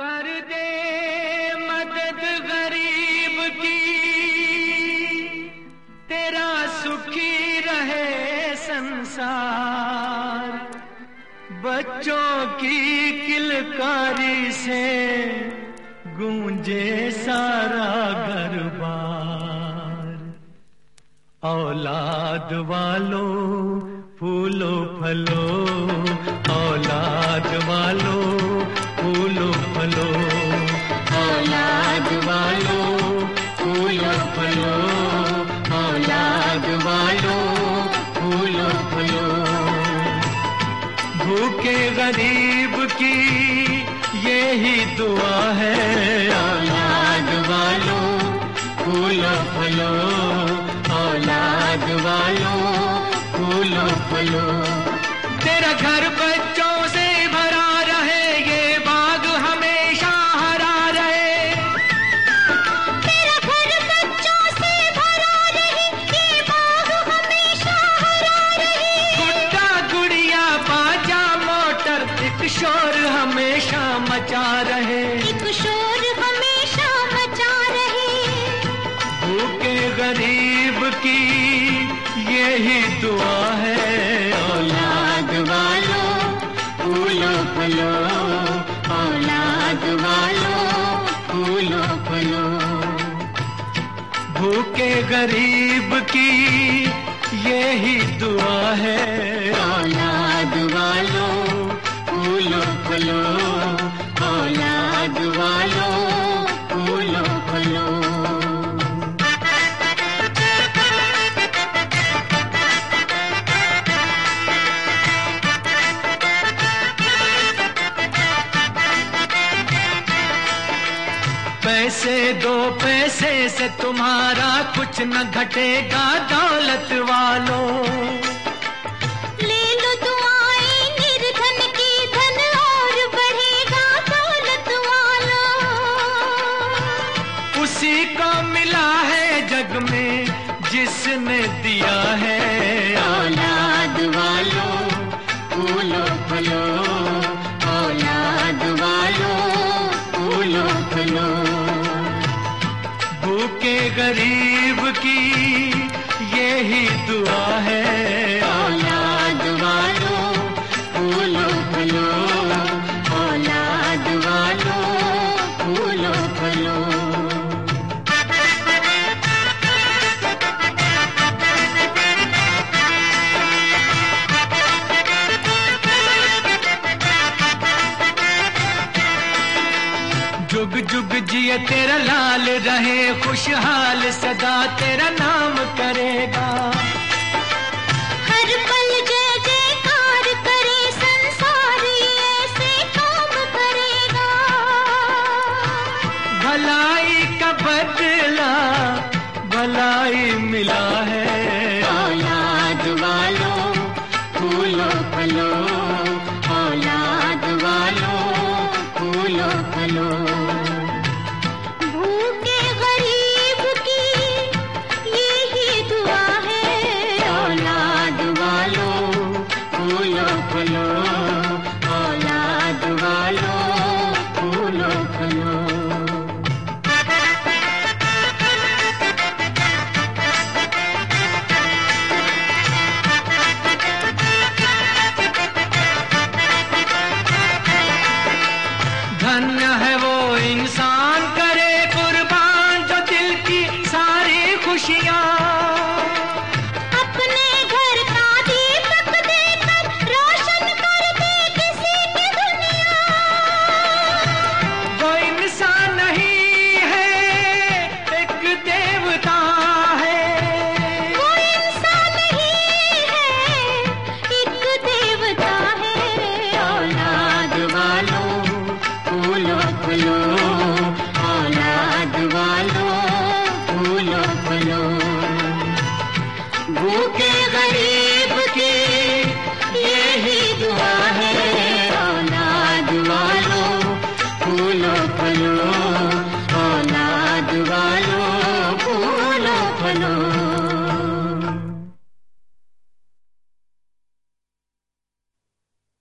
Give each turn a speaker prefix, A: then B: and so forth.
A: कर दे मदद गरीब की। तेरा सुखी रहे संसार। बच्चों की किलकारी से गूंजे सारा घर बार औलाद वालों, फूलो, फलो वालों गरीब की यही दुआ है औलाद वालों फूलो फलो। औलाद वालों फूलो फलो। मचा रहे।
B: एक शोर हमेशा मचा रहे।
A: भूखे गरीब की यही दुआ है। औलाद वालों फूलो फलो। औलाद वालों फूलो फलो। भूखे गरीब की यही दुआ है। औलाद वालों पैसे दो पैसे से तुम्हारा कुछ न घटेगा दौलत वालों।
B: ले लो दुआएँ निर्धन की धन और बढ़ेगा दौलत वालों।
A: उसी को मिला है जग में जिसने दिया है। गरीब की जिए तेरा लाल रहे खुशहाल सदा तेरा नाम करेगा।
B: हर पल जय जयकार करे संसार ये ऐसे काम करेगा।
A: भलाई का बदला भलाई मिला है। औलाद वालों फूलो फलो ನಾನು